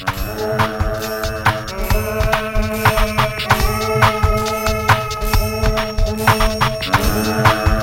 Thank you.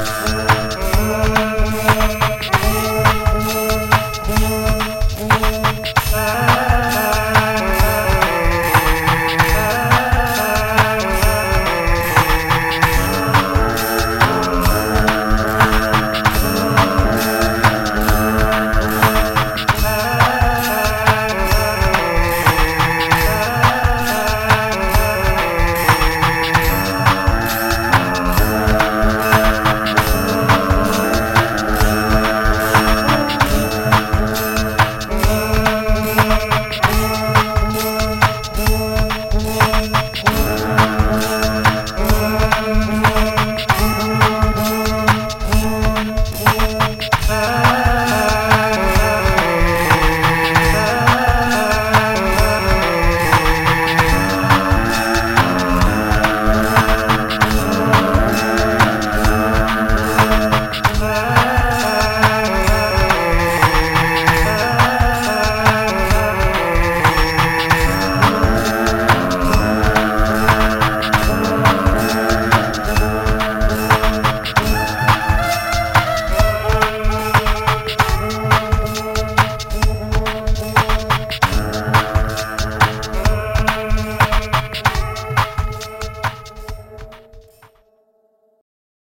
Música